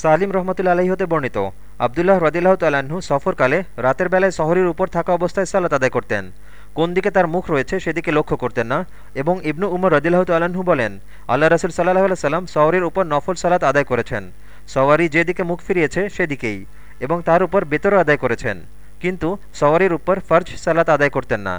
সালিম রহমতুল্লা আলহী হতে বর্ণিত, আবদুল্লাহ রদিল্লাহ তাল্লাহ্ন সফরকালে রাতের বেলায় শহরের উপর থাকা অবস্থায় সালাত আদায় করতেন। কোন দিকে তার মুখ রয়েছে সেদিকে লক্ষ্য করতেন না। এবং ইবনু উমর রদিল্লাহ তাল্লাহ্ন বলেন, আল্লাহ রসুল সাল্লাহ সাল্লাম শহরের উপর নফল সালাত আদায় করেছেন। সওয়ারি যেদিকে মুখ ফিরিয়েছে সেদিকেই, এবং তার উপর বেতর আদায় করেছেন। কিন্তু সওয়ারির উপর ফর্জ সালাত আদায় করতেন না।